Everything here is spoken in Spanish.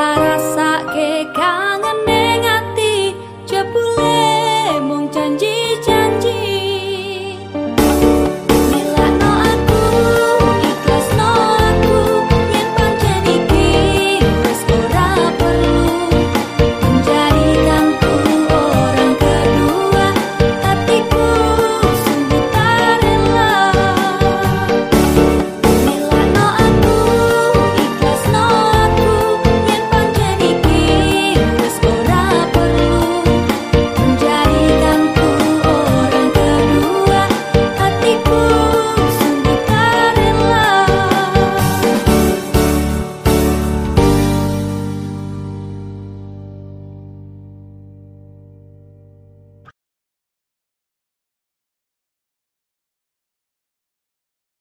estarás